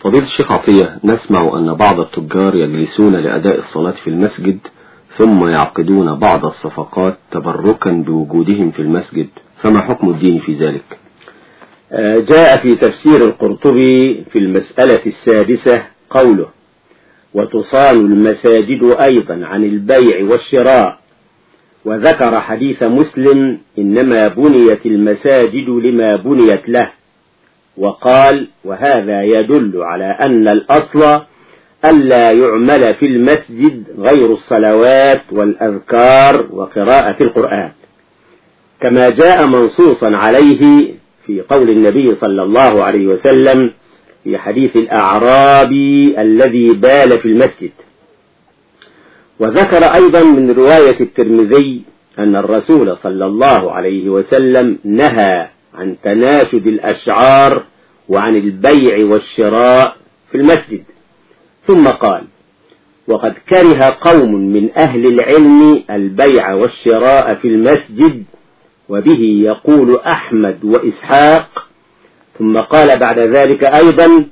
فضيلة الشيخ عطية نسمع أن بعض التجار يجلسون لأداء الصلاة في المسجد ثم يعقدون بعض الصفقات تبركا بوجودهم في المسجد فما حكم الدين في ذلك؟ جاء في تفسير القرطبي في المسألة السادسة قوله وتصان المساجد أيضا عن البيع والشراء وذكر حديث مسلم إنما بنيت المساجد لما بنيت له وقال وهذا يدل على أن الأصل ألا يعمل في المسجد غير الصلوات والأذكار وقراءة القرآن. كما جاء منصوصا عليه في قول النبي صلى الله عليه وسلم في حديث الأعرابي الذي بال في المسجد. وذكر أيضا من رواية الترمذي أن الرسول صلى الله عليه وسلم نهى عن تناشد الأشعار وعن البيع والشراء في المسجد. ثم قال وقد كره قوم من أهل العلم البيع والشراء في المسجد وبه يقول أحمد وإسحاق. ثم قال بعد ذلك أيضا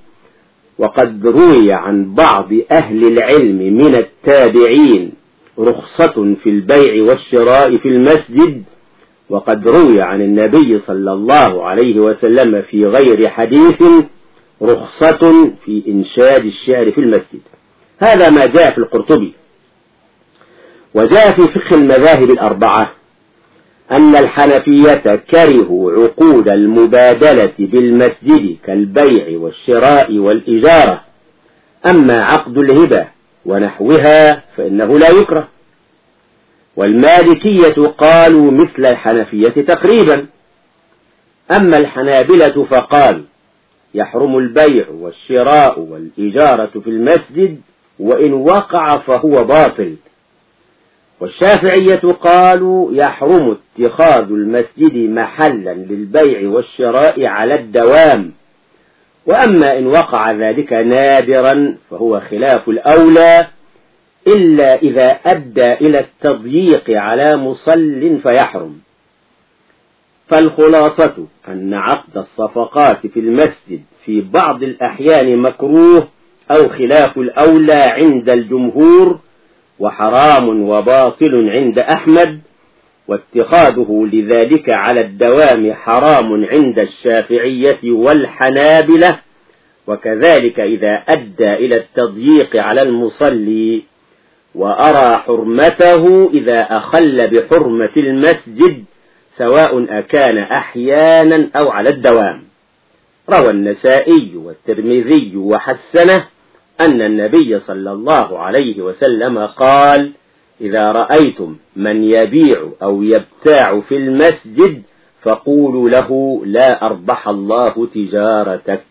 وقد روي عن بعض أهل العلم من التابعين رخصة في البيع والشراء في المسجد وقد روي عن النبي صلى الله عليه وسلم في غير حديث رخصة في إنشاد الشعر في المسجد. هذا ما جاء في القرطبي. وجاء في فقه المذاهب الأربعة أن الحنفية كرهوا عقود المبادلة بالمسجد كالبيع والشراء والإجارة. أما عقد الهبة ونحوها فإنه لا يكره. والمالكية قالوا مثل الحنفية تقريبا. أما الحنابلة فقالوا يحرم البيع والشراء والإجارة في المسجد وإن وقع فهو باطل. والشافعية قالوا يحرم اتخاذ المسجد محلا للبيع والشراء على الدوام. وأما إن وقع ذلك نادرا فهو خلاف الأولى. إلا إذا أدى إلى التضييق على مصل فيحرم. فالخلاصة أن عقد الصفقات في المسجد في بعض الأحيان مكروه أو خلاف الأولى عند الجمهور وحرام وباطل عند أحمد واتخاذه لذلك على الدوام حرام عند الشافعية والحنابلة وكذلك إذا أدى إلى التضييق على المصلي وأرى حرمته إذا أخل بحرمة المسجد سواء أكان أحيانا أو على الدوام. روى النسائي والترمذي وحسنه أن النبي صلى الله عليه وسلم قال إذا رأيتم من يبيع أو يبتاع في المسجد فقولوا له لا أربح الله تجارتك.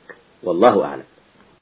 والله أعلم.